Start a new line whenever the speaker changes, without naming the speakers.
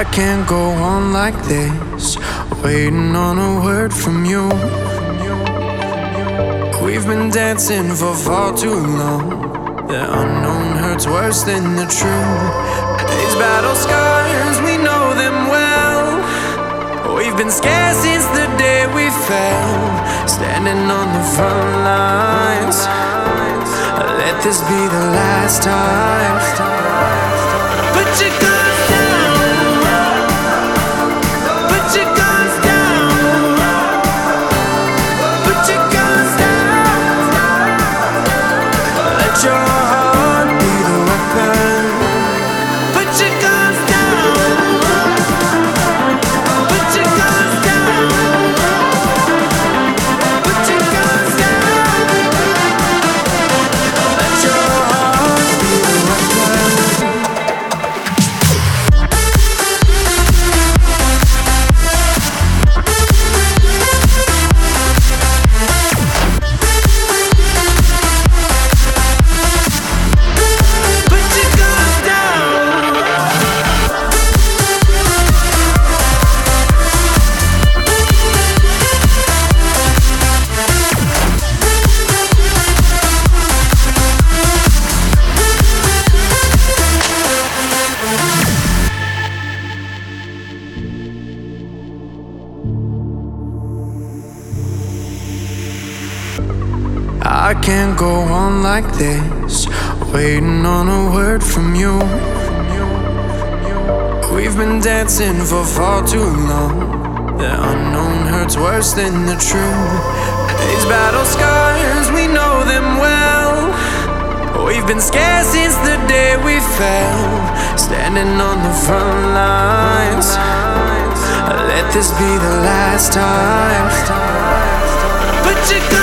I can't go on like this, waiting on a word from you. We've been dancing for far too long. The unknown hurts worse than the truth. These battle scars, we know them well. We've been scared since the day we fell, standing on the front lines. Let this be the last time. Put your I can't go on like this, waiting on a word from you. We've been dancing for far too long. The unknown hurts worse than the truth. These battle scars, we know them well. We've been scared since the day we fell, standing on the front lines. Let this be the last time. Guns down.